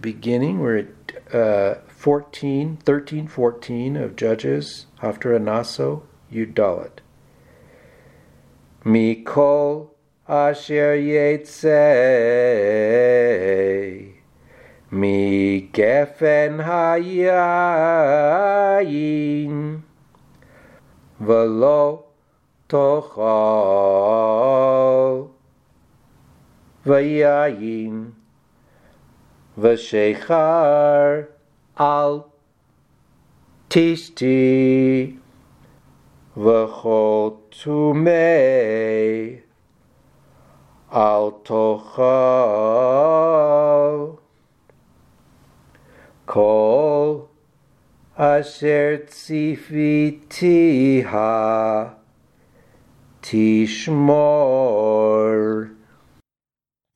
beginning. We're at uh, 14, 13, 14 of Judges, Haftarah Naso, Yudalit. Mikol asher yetzei mi gefen hayayin velo tochal vayayin ושיכר על תשתי וכל טומי על תאכל כל אשר ציפיתיה תשמור.